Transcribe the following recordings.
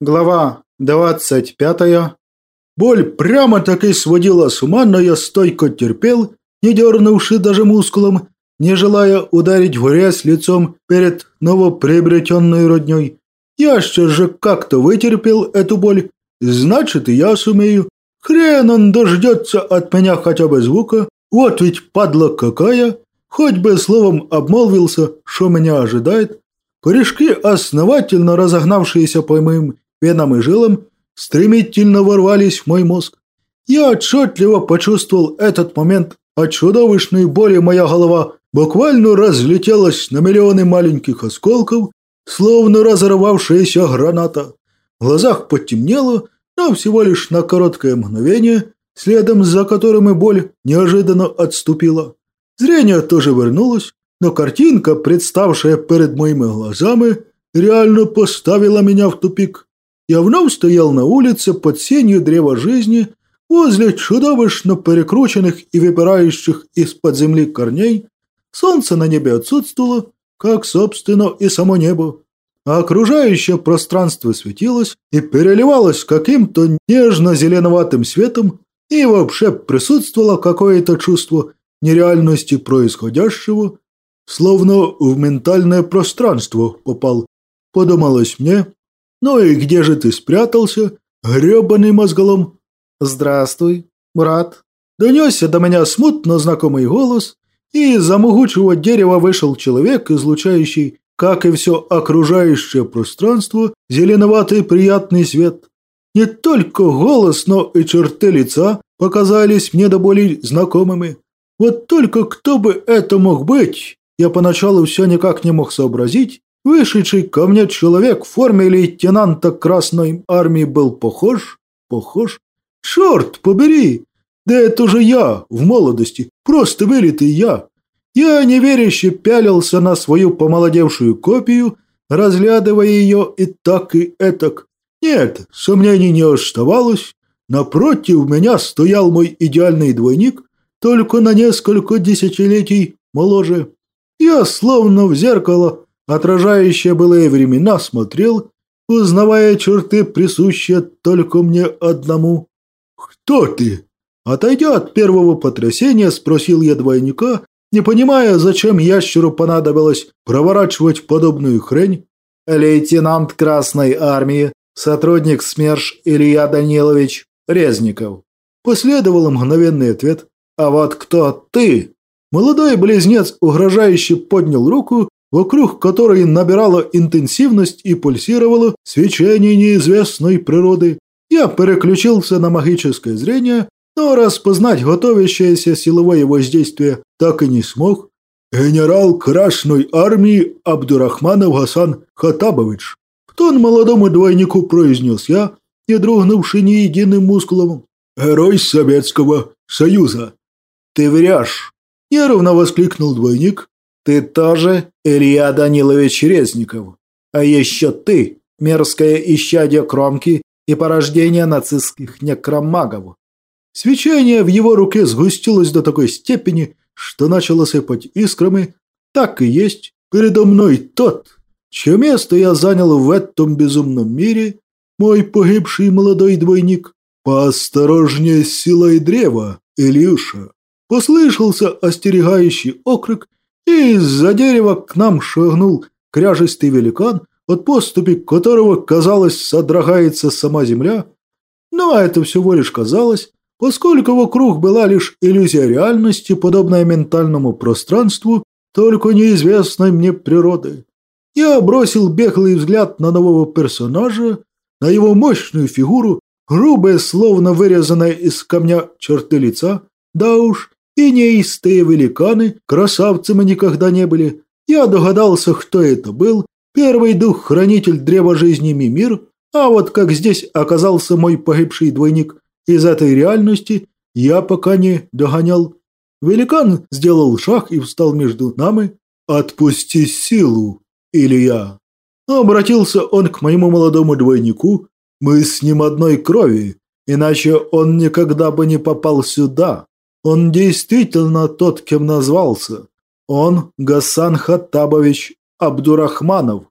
Глава 25. Боль прямо-таки сводила с ума, но я стойко терпел, не дернувши даже мускулом, не желая ударить в грязь лицом перед новоприобретенной родней. Я что же как-то вытерпел эту боль, значит и я сумею. Хрен он дождется от меня хотя бы звука, вот ведь падла какая, хоть бы словом обмолвился, что меня ожидает. Корешки, основательно разогнавшиеся по моим венам и жилам, стремительно ворвались в мой мозг. Я отчетливо почувствовал этот момент. От чудовищной боли моя голова буквально разлетелась на миллионы маленьких осколков, словно разорвавшаяся граната. В глазах потемнело, но всего лишь на короткое мгновение, следом за которым и боль неожиданно отступила. Зрение тоже вернулось, но картинка, представшая перед моими глазами, реально поставила меня в тупик. Я вновь стоял на улице под сенью древа жизни, возле чудовищно перекрученных и выпирающих из-под земли корней. Солнце на небе отсутствовало, как, собственно, и само небо. А окружающее пространство светилось и переливалось каким-то нежно-зеленоватым светом, и вообще присутствовало какое-то чувство нереальности происходящего, словно в ментальное пространство попал. Подумалось мне, «Ну и где же ты спрятался, гребаный мозголом?» «Здравствуй, брат!» Донесся до меня смутно знакомый голос, и из-за могучего дерева вышел человек, излучающий, как и все окружающее пространство, зеленоватый приятный свет. Не только голос, но и черты лица показались мне до боли знакомыми. Вот только кто бы это мог быть, я поначалу все никак не мог сообразить, Вышедший ко мне человек в форме лейтенанта Красной Армии был похож? Похож? Черт побери! Да это же я, в молодости, просто вылитый я. Я неверяще пялился на свою помолодевшую копию, разглядывая ее и так, и этак. Нет, сомнений не оставалось. Напротив меня стоял мой идеальный двойник, только на несколько десятилетий моложе. Я словно в зеркало отражающее былые времена, смотрел, узнавая черты, присущие только мне одному. «Кто ты?» Отойдя от первого потрясения, спросил я двойника, не понимая, зачем ящеру понадобилось проворачивать подобную хрень. «Лейтенант Красной Армии, сотрудник СМЕРШ Илья Данилович Резников». Последовал мгновенный ответ. «А вот кто ты?» Молодой близнец угрожающе поднял руку вокруг которой набирало интенсивность и пульсировало свечение неизвестной природы. Я переключился на магическое зрение, но распознать готовящееся силовое воздействие так и не смог. «Генерал Красной армии Абдурахманов Гасан Хатабович», в тон молодому двойнику произнес я, не дрогнувший ни единым мускулом. «Герой Советского Союза». «Ты врешь!» – нервно воскликнул двойник, ты тоже Илья Данилович Резников. А еще ты, мерзкое исчадие кромки и порождение нацистских некромагов. Свечение в его руке сгустилось до такой степени, что начало сыпать искрами. Так и есть. Передо мной тот, чье место я занял в этом безумном мире, мой погибший молодой двойник. Поосторожнее с силой древа, Ильюша. Послышался остерегающий окрик, и из-за дерева к нам шагнул кряжистый великан, от поступи которого, казалось, содрогается сама земля. Но это всего лишь казалось, поскольку вокруг была лишь иллюзия реальности, подобная ментальному пространству, только неизвестной мне природы. Я бросил беглый взгляд на нового персонажа, на его мощную фигуру, грубые, словно вырезанные из камня черты лица, да уж, и неистые великаны красавцами никогда не были. Я догадался, кто это был. Первый дух-хранитель древа жизни Мимир, а вот как здесь оказался мой погибший двойник из этой реальности, я пока не догонял. Великан сделал шаг и встал между нами. «Отпусти силу, Илья!» Обратился он к моему молодому двойнику. «Мы с ним одной крови, иначе он никогда бы не попал сюда. Он действительно тот, кем назвался. Он Гасан Хаттабович Абдурахманов.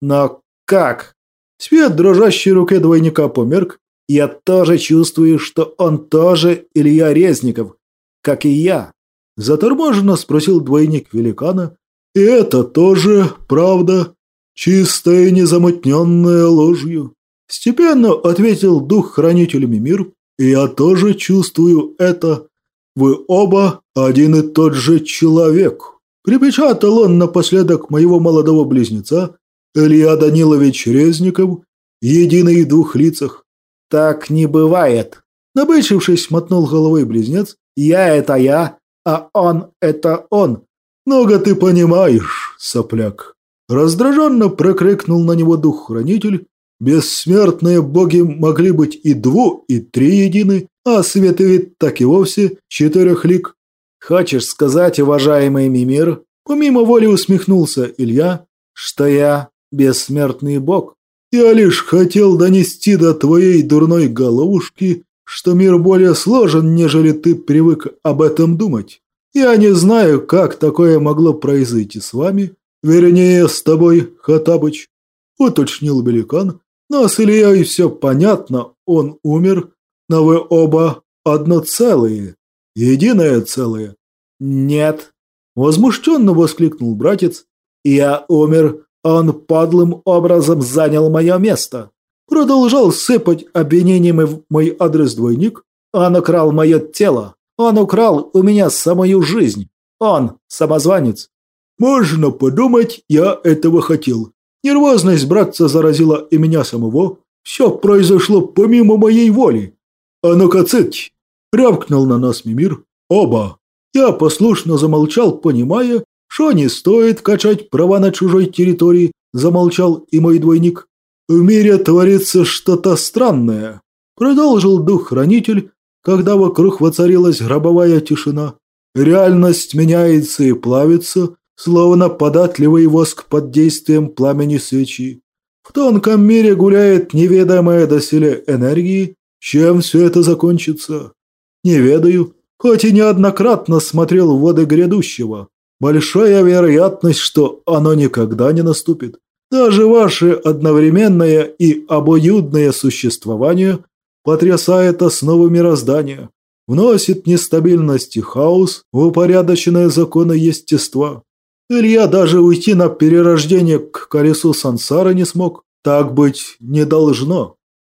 Но как? Свет дрожащей руки двойника померк. Я тоже чувствую, что он тоже Илья Резников, как и я. Заторможенно спросил двойник великана. И это тоже правда, чистая и незамутненная ложью. Степенно ответил дух-хранитель мир. И я тоже чувствую это. Вы оба один и тот же человек. Припечатал он напоследок моего молодого близнеца, Илья Данилович Резников, единый в двух лицах. Так не бывает. Набычившись, мотнул головой близнец. Я – это я, а он – это он. Много ты понимаешь, сопляк. Раздраженно прокрикнул на него дух-хранитель. Бессмертные боги могли быть и дву, и три едины, а свет и вид так и вовсе четырехлик. Хочешь сказать, уважаемый Мимир, помимо воли усмехнулся Илья, что я бессмертный бог. Я лишь хотел донести до твоей дурной головушки, что мир более сложен, нежели ты привык об этом думать. Я не знаю, как такое могло произойти с вами, вернее, с тобой, Хатабыч, уточнил великан. Но с Ильей все понятно, он умер, но вы оба одно целое, единое целое. Нет, возмущенно воскликнул братец. Я умер он подлым образом занял мое место. Продолжал сыпать обвинениями в мой адрес двойник. Он украл мое тело. Он украл у меня самую жизнь. Он самозванец. Можно подумать, я этого хотел. Нервозность братца заразила и меня самого. Все произошло помимо моей воли. А ну-ка цыть! Рявкнул на нас Мимир. Оба. Я послушно замолчал, понимая, что не стоит качать права на чужой территории, замолчал и мой двойник. В мире творится что-то странное, продолжил дух-хранитель, когда вокруг воцарилась гробовая тишина. Реальность меняется и плавится, словно податливый воск под действием пламени свечи. В тонком мире гуляет неведомая доселе энергии. Чем все это закончится? Не ведаю, хоть и неоднократно смотрел в воды грядущего. Большая вероятность, что оно никогда не наступит. Даже ваше одновременное и обоюдное существование потрясает основы мироздания, вносит нестабильность и хаос в упорядоченные законы естества. Илья даже уйти на перерождение к колесу сансары не смог. Так быть не должно.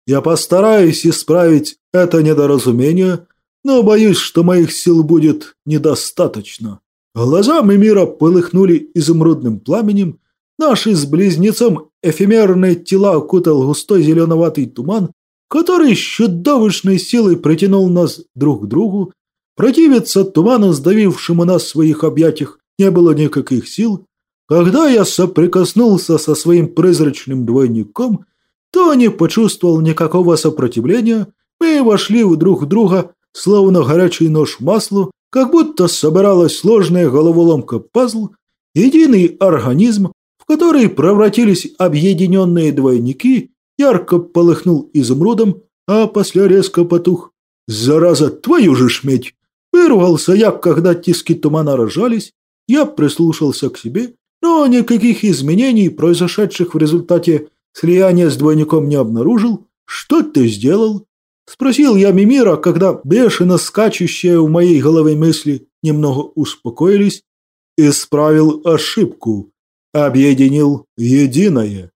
Я постараюсь исправить это недоразумение, но боюсь, что моих сил будет недостаточно. Глаза Мимира полыхнули изумрудным пламенем, наши с близнецом эфемерные тела окутал густой зеленоватый туман, который с чудовищной силой притянул нас друг к другу. Противиться туману, сдавившему нас в своих объятиях, не было никаких сил. Когда я соприкоснулся со своим призрачным двойником, то не почувствовал никакого сопротивления. Мы вошли в друг друга, словно горячий нож в масло, как будто собиралась сложная головоломка-пазл, единый организм, в который превратились объединенные двойники, ярко полыхнул изумрудом, а после резко потух. «Зараза, твою же шметь!» Вырвался я, когда тиски тумана рожались, я прислушался к себе, но никаких изменений, произошедших в результате слияния с двойником, не обнаружил. «Что ты сделал?» Спросил я Мимира, когда бешено скачущие в моей голове мысли немного успокоились, исправил ошибку, объединил единое.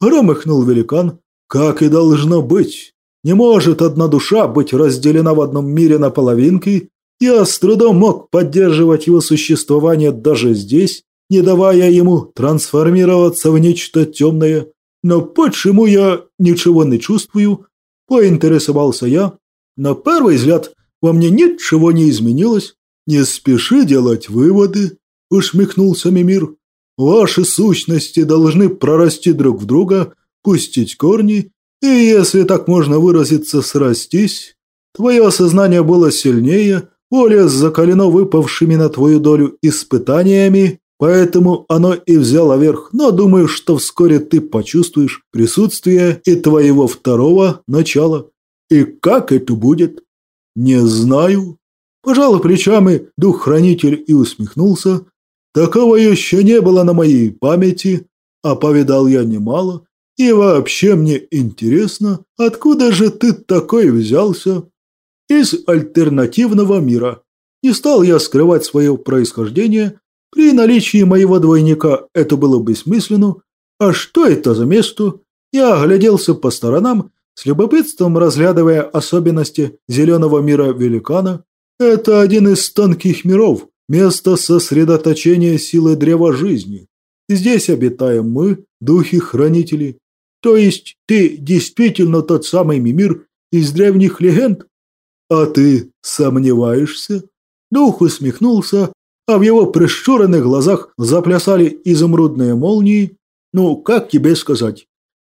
Громыхнул великан, как и должно быть. Не может одна душа быть разделена в одном мире на половинки. Я с трудом мог поддерживать его существование даже здесь, не давая ему трансформироваться в нечто темное. Но почему я ничего не чувствую, Поинтересовался я. На первый взгляд во мне ничего не изменилось. Не спеши делать выводы, усмехнулся Мимир. Ваши сущности должны прорасти друг в друга, пустить корни, и, если так можно выразиться, срастись. Твое сознание было сильнее, более закалено выпавшими на твою долю испытаниями, Поэтому оно и взяло верх, но думаю, что вскоре ты почувствуешь присутствие и твоего второго начала. И как это будет? Не знаю. Пожал плечами дух-хранитель и усмехнулся. Такого еще не было на моей памяти, а повидал я немало. И вообще мне интересно, откуда же ты такой взялся? Из альтернативного мира. Не стал я скрывать свое происхождение. При наличии моего двойника это было бессмысленно. А что это за место? Я огляделся по сторонам, с любопытством разглядывая особенности зеленого мира великана. Это один из тонких миров, место сосредоточения силы древа жизни. Здесь обитаем мы, духи-хранители. То есть ты действительно тот самый Мимир из древних легенд? А ты сомневаешься? Дух усмехнулся, а в его прищуренных глазах заплясали изумрудные молнии. Ну, как тебе сказать?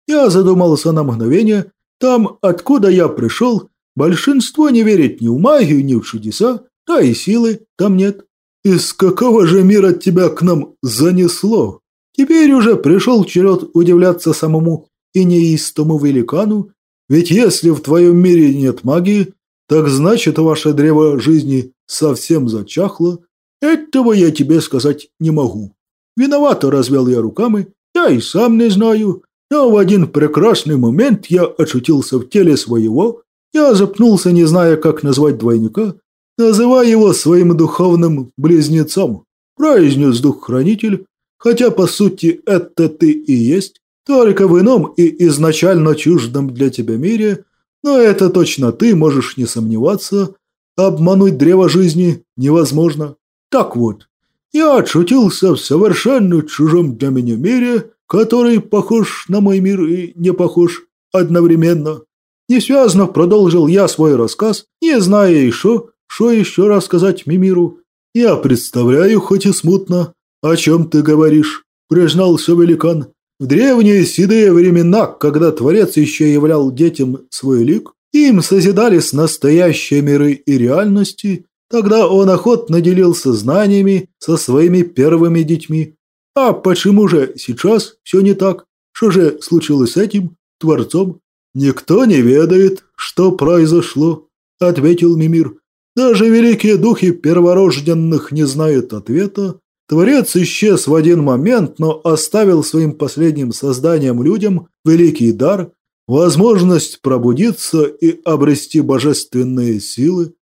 Я задумался на мгновение. Там, откуда я пришел, большинство не верит ни в магию, ни в чудеса, да и силы там нет. Из какого же мира тебя к нам занесло? Теперь уже пришел черед удивляться самому и неистому великану, ведь если в твоем мире нет магии, так значит ваше древо жизни совсем зачахло. Этого я тебе сказать не могу. Виновато развел я руками, я и сам не знаю, но в один прекрасный момент я очутился в теле своего, я запнулся, не зная, как назвать двойника, называя его своим духовным близнецом, произнес дух-хранитель, хотя по сути это ты и есть, только в ином и изначально чуждом для тебя мире, но это точно ты, можешь не сомневаться, обмануть древо жизни невозможно. Так вот, я очутился в совершенно чужом для меня мире, который похож на мой мир и не похож одновременно. Несвязно продолжил я свой рассказ, не зная еще, что еще рассказать Мимиру. Я представляю, хоть и смутно, о чем ты говоришь, признался великан. В древние седые времена, когда Творец еще являл детям свой лик, им созидались настоящие миры и реальности, тогда он охотно делился знаниями со своими первыми детьми. А почему же сейчас все не так? Что же случилось с этим Творцом? Никто не ведает, что произошло, ответил Мимир. Даже великие духи перворожденных не знают ответа, Творец исчез в один момент, но оставил своим последним созданием людям великий дар, возможность пробудиться и обрести божественные силы.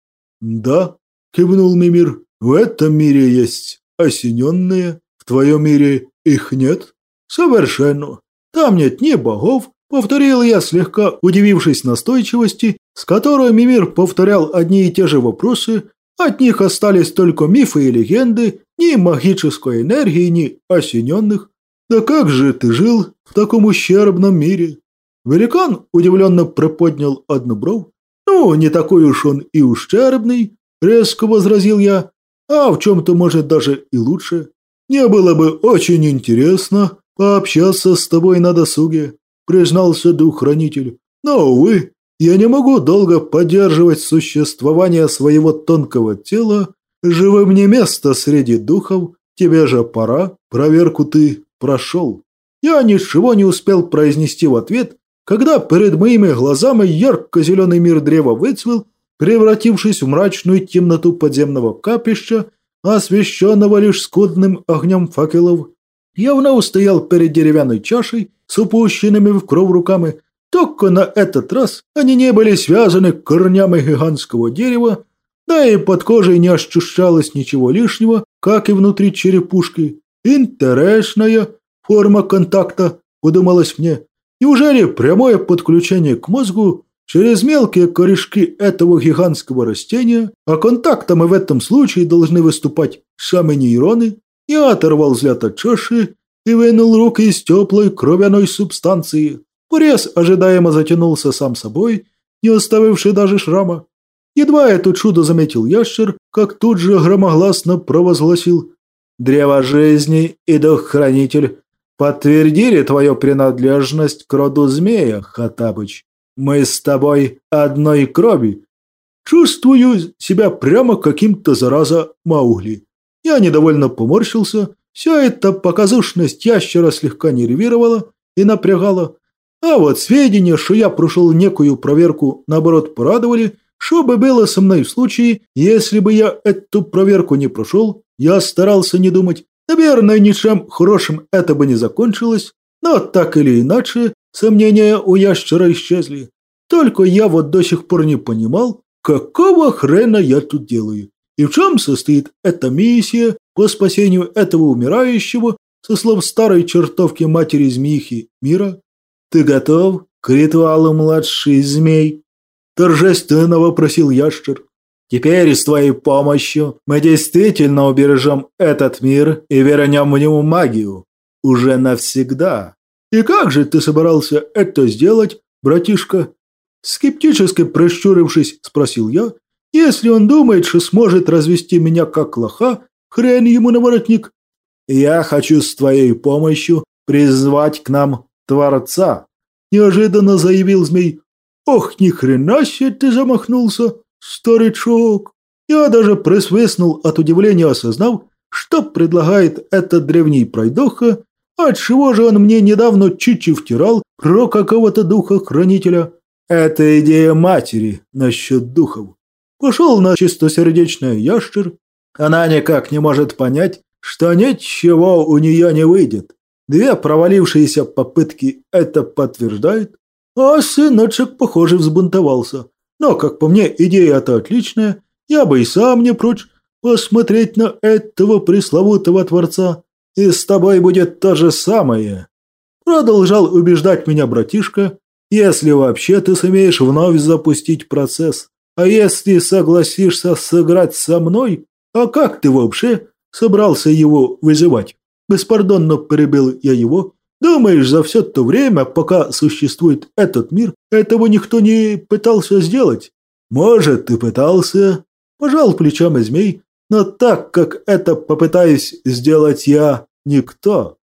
Да, кивнул Мимир, в этом мире есть осененные, в твоем мире их нет? Совершенно. Там нет ни богов, повторил я, слегка удивившись настойчивости, с которой Мимир повторял одни и те же вопросы, от них остались только мифы и легенды, ни магической энергии, ни осененных. Да как же ты жил в таком ущербном мире? Великан удивленно приподнял одну бровь. Ну, не такой уж он и ущербный, резко возразил я. А в чем-то, может, даже и лучше. Мне было бы очень интересно пообщаться с тобой на досуге, признался дух-хранитель. Но, увы, я не могу долго поддерживать существование своего тонкого тела, живым не место среди духов, тебе же пора, проверку ты прошел. Я ничего не успел произнести в ответ, когда перед моими глазами ярко-зеленый мир древа выцвел, превратившись в мрачную темноту подземного капища, освещенного лишь скудным огнем факелов. Явно устоял перед деревянной чашей с упущенными в кровь руками, только на этот раз они не были связаны корнями гигантского дерева, да и под кожей не ощущалось ничего лишнего, как и внутри черепушки. Интересная форма контакта, подумалось мне. Неужели прямое подключение к мозгу через мелкие корешки этого гигантского растения, а контактом в этом случае должны выступать сами нейроны? Я оторвал взгляд от чаши и вынул руки из теплой кровяной субстанции. Порез ожидаемо затянулся сам собой, не оставивший даже шрама. Едва это чудо заметил ящер, как тут же громогласно провозгласил «Древо жизни и дух-хранитель подтвердили твою принадлежность к роду змея, Хатабыч. Мы с тобой одной крови. Чувствую себя прямо каким-то зараза Маугли». Я недовольно поморщился, вся эта показушность ящера слегка нервировала и напрягала, а вот сведения, что я прошел некую проверку, наоборот, порадовали, что бы было со мной в случае, если бы я эту проверку не прошел, я старался не думать. Наверное, ничем хорошим это бы не закончилось, Но так или иначе, сомнения у ящера исчезли. Только я вот до сих пор не понимал, какого хрена я тут делаю. И в чем состоит эта миссия по спасению этого умирающего, со слов старой чертовки матери змеихи мира? Ты готов к ритуалу младший змей? Торжественно вопросил ящер. Теперь с твоей помощью мы действительно убережем этот мир и вернем в него магию. Уже навсегда. И как же ты собирался это сделать, братишка? Скептически прищурившись, спросил я. Если он думает, что сможет развести меня как лоха, хрен ему на воротник. Я хочу с твоей помощью призвать к нам Творца, неожиданно заявил змей. Ох, ни хрена себе ты замахнулся, старичок. Я даже присвистнул от удивления, осознав, что предлагает этот древний пройдоха, отчего же он мне недавно чичи втирал про какого-то духа-хранителя. Это идея матери насчет духов. Пошел на чистосердечное ящер. Она никак не может понять, что ничего у нее не выйдет. Две провалившиеся попытки это подтверждают. А сыночек, похоже, взбунтовался. Но, как по мне, идея эта отличная. Я бы и сам не прочь посмотреть на этого пресловутого Творца. И с тобой будет то же самое. Продолжал убеждать меня братишка, если вообще ты сумеешь вновь запустить процесс. А если согласишься сыграть со мной, а как ты вообще собрался его вызывать? Беспардонно перебил я его, Думаешь, за все то время, пока существует этот мир, этого никто не пытался сделать? Может, ты пытался? Пожал плечами змей, но так, как это попытаюсь сделать я, никто.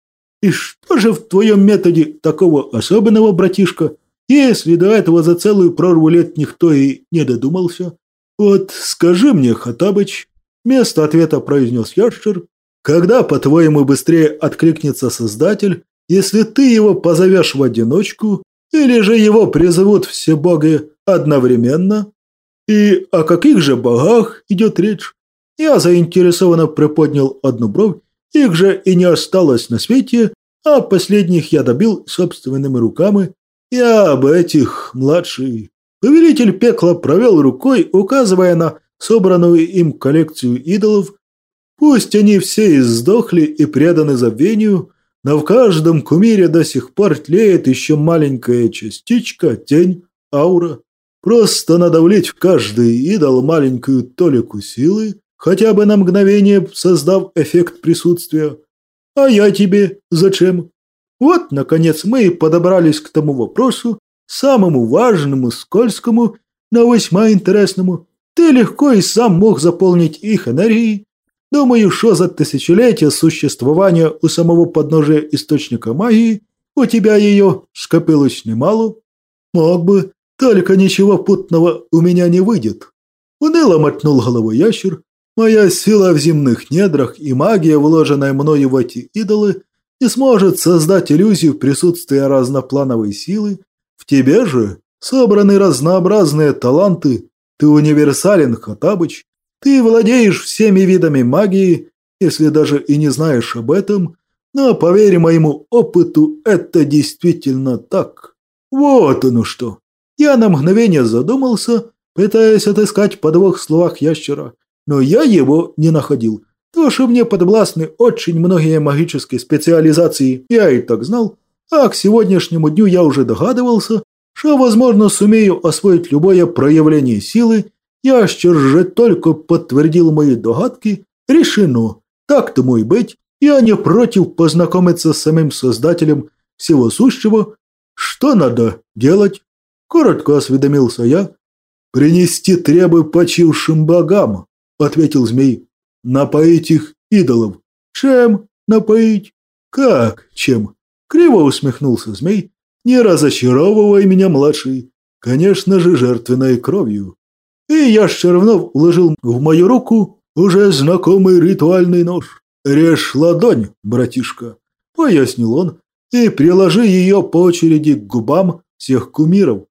И что же в твоем методе такого особенного, братишка, если до этого за целую прорву лет никто и не додумался? Вот скажи мне, Хатабыч, вместо ответа произнес ящер, когда, по-твоему, быстрее откликнется Создатель, если ты его позовешь в одиночку, или же его призовут все боги одновременно? И о каких же богах идет речь? Я заинтересованно приподнял одну бровь, их же и не осталось на свете, а последних я добил собственными руками. Я об этих, младший. Повелитель пекла провел рукой, указывая на собранную им коллекцию идолов. Пусть они все и сдохли и преданы забвению, но в каждом кумире до сих пор тлеет еще маленькая частичка, тень, аура. Просто надо влить в каждый идол маленькую толику силы, хотя бы на мгновение создав эффект присутствия. А я тебе зачем? Вот, наконец, мы и подобрались к тому вопросу, самому важному, скользкому, но весьма интересному. Ты легко и сам мог заполнить их энергией, Думаю, что за тысячелетия существования у самого подножия источника магии у тебя ее скопилось немало. Мог бы, только ничего путного у меня не выйдет. Уныло мотнул головой ящер. Моя сила в земных недрах и магия, вложенная мною в эти идолы, не сможет создать иллюзию присутствия разноплановой силы. В тебе же собраны разнообразные таланты. Ты универсален, Хатабыч, ты владеешь всеми видами магии, если даже и не знаешь об этом, но, поверь моему опыту, это действительно так. Вот оно что. Я на мгновение задумался, пытаясь отыскать подвох в словах ящера, но я его не находил. То, что мне подвластны очень многие магические специализации, я и так знал, а к сегодняшнему дню я уже догадывался, что, возможно, сумею освоить любое проявление силы Ящер же только подтвердил мои догадки. Решено. Так тому и быть. Я не против познакомиться с самим создателем всего сущего. Что надо делать? Коротко осведомился я. «Принести требы почившим богам», — ответил змей. «Напоить их идолов». «Чем напоить?» «Как чем?» Криво усмехнулся змей. «Не разочаровывай меня, младший. Конечно же, жертвенной кровью» и я равно вложил в мою руку уже знакомый ритуальный нож. «Режь ладонь, братишка», – пояснил он, – «и приложи ее по очереди к губам всех кумиров».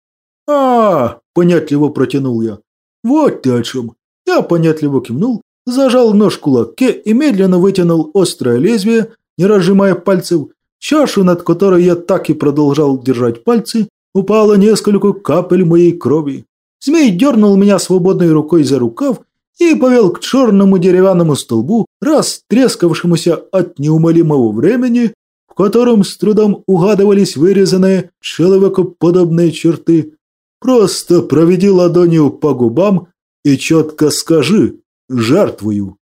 А, понятливо протянул я. «Вот ты о чем». Я понятливо кивнул, зажал нож кулаке и медленно вытянул острое лезвие, не разжимая пальцев. чашу, над которой я так и продолжал держать пальцы, упало несколько капель моей крови. Змей дернул меня свободной рукой за рукав и повел к черному деревянному столбу, растрескавшемуся от неумолимого времени, в котором с трудом угадывались вырезанные человекоподобные черты. Просто проведи ладонью по губам и четко скажи «жертвую».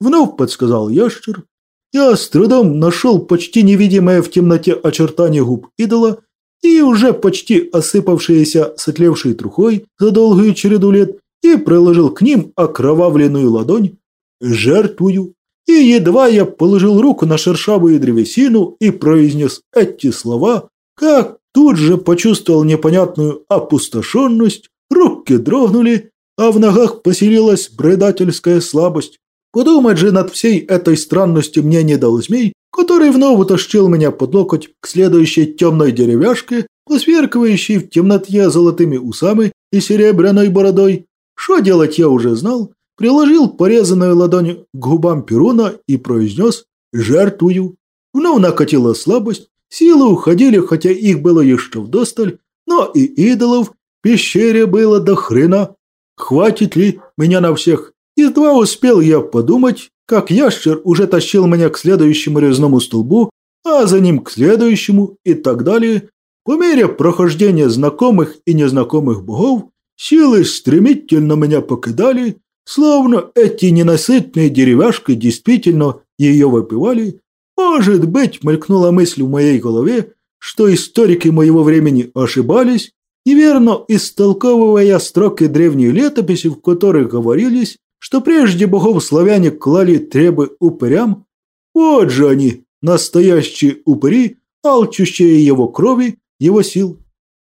Вновь подсказал ящер. Я с трудом нашел почти невидимое в темноте очертание губ идола и уже почти осыпавшиеся сотлевшей трухой за долгую череду лет и приложил к ним окровавленную ладонь «жертвую». И едва я положил руку на шершавую древесину и произнес эти слова, как тут же почувствовал непонятную опустошенность, руки дрогнули, а в ногах поселилась предательская слабость. Подумать же над всей этой странностью мне не дал змей, который вновь утащил меня под локоть к следующей темной деревяшке, посверкивающей в темноте золотыми усами и серебряной бородой. Что делать я уже знал, приложил порезанную ладонь к губам Перуна и произнес «жертвую». Вновь накатила слабость, силы уходили, хотя их было еще вдосталь, но и идолов в пещере было до хрена. Хватит ли меня на всех? Едва успел я подумать, как ящер уже тащил меня к следующему резному столбу, а за ним к следующему и так далее. По мере прохождения знакомых и незнакомых богов, силы стремительно меня покидали, словно эти ненасытные деревяшки действительно ее выпивали. Может быть, мелькнула мысль в моей голове, что историки моего времени ошибались, неверно истолковывая строки древней летописи, в которых говорились, что прежде богов славяне клали требы упырям. Вот же они, настоящие упыри, алчущие его крови, его сил.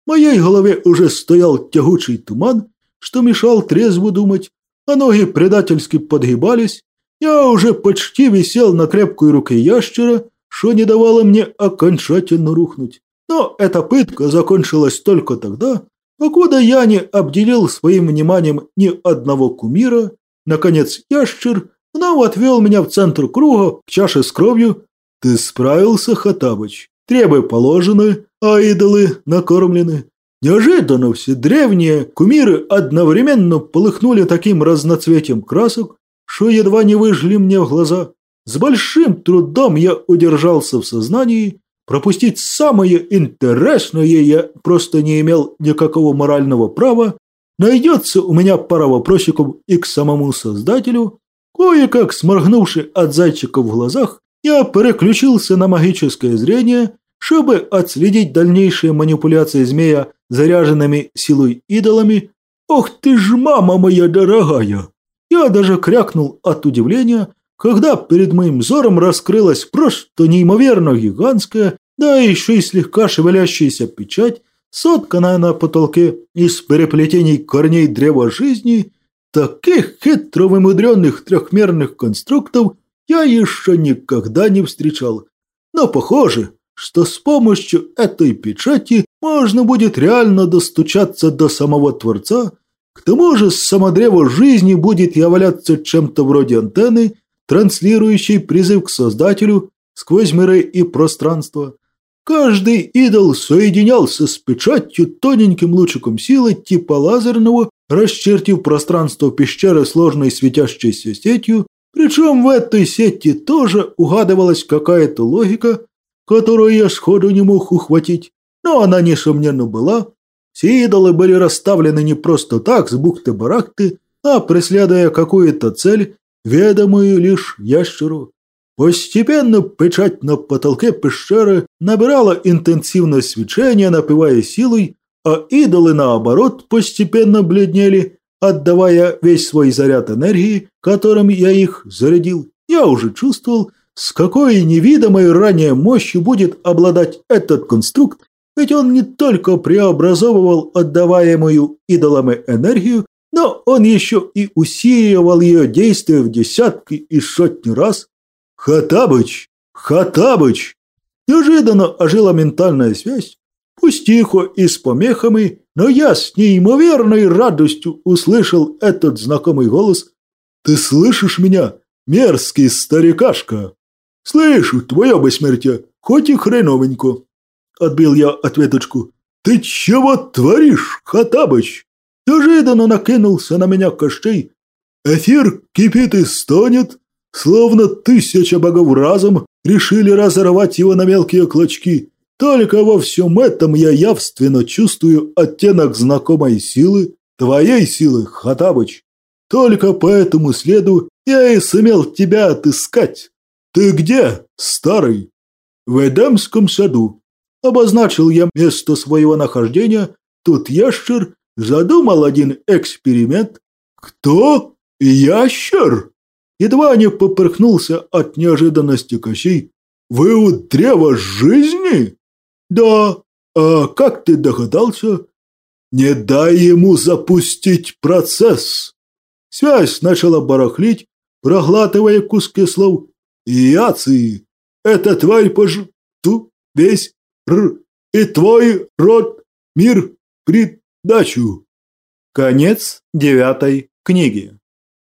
В моей голове уже стоял тягучий туман, что мешал трезво думать, а ноги предательски подгибались. Я уже почти висел на крепкой руке ящера, что не давало мне окончательно рухнуть. Но эта пытка закончилась только тогда, покуда я не обделил своим вниманием ни одного кумира, Наконец ящер вновь отвел меня в центр круга к чаше с кровью. «Ты справился, Хатабыч. Требы положены, а идолы накормлены». Неожиданно все древние кумиры одновременно полыхнули таким разноцветием красок, что едва не выжили мне в глаза. С большим трудом я удержался в сознании. Пропустить самое интересное я просто не имел никакого морального права, Найдется у меня пара вопросиков и к самому создателю. Кое-как сморгнувши от зайчика в глазах, я переключился на магическое зрение, чтобы отследить дальнейшие манипуляции змея заряженными силой идолами. «Ох ты ж, мама моя дорогая!» Я даже крякнул от удивления, когда перед моим взором раскрылась просто неимоверно гигантская, да еще и слегка шевелящаяся печать сотканная на потолке из переплетений корней древа жизни, таких хитро вымудренных трехмерных конструктов я еще никогда не встречал. Но похоже, что с помощью этой печати можно будет реально достучаться до самого Творца, к тому же само древо жизни будет являться чем-то вроде антенны, транслирующей призыв к Создателю сквозь миры и пространство – Каждый идол соединялся с печатью тоненьким лучиком силы типа лазерного, расчертив пространство пещеры сложной светящейся сетью, причем в этой сети тоже угадывалась какая-то логика, которую я сходу не мог ухватить, но она, несомненно, была. Все идолы были расставлены не просто так, с бухты-барахты, а преследуя какую-то цель, ведомую лишь ящеру. Постепенно печать на потолке пещеры набирала интенсивное свечение, напивая силой, а идолы, наоборот, постепенно бледнели, отдавая весь свой заряд энергии, которым я их зарядил. Я уже чувствовал, с какой невидимой ранее мощью будет обладать этот конструкт, ведь он не только преобразовывал отдаваемую идолами энергию, но он еще и усиливал ее действие в десятки и сотни раз, «Хатабыч! Хатабыч!» Неожиданно ожила ментальная связь, пусть тихо и с помехами, но я с неимоверной радостью услышал этот знакомый голос. «Ты слышишь меня, мерзкий старикашка?» «Слышу, твое бессмертие, хоть и хреновенько!» Отбил я ответочку. «Ты чего творишь, Хатабыч?» Неожиданно накинулся на меня Кощей. Эфир кипит и стонет, словно тысяча богов разом решили разорвать его на мелкие клочки. Только во всем этом я явственно чувствую оттенок знакомой силы, твоей силы, Хатабыч. Только по этому следу я и сумел тебя отыскать. Ты где, старый? В Эдемском саду. Обозначил я место своего нахождения. Тут ящер задумал один эксперимент. Кто? Ящер? Едва не поперхнулся от неожиданности Кощей. Вы у древа жизни? Да. А как ты догадался? Не дай ему запустить процесс. Связь начала барахлить, проглатывая куски слов. Яци, эта тварь пож... ту весь р... и твой род мир придачу. Конец девятой книги.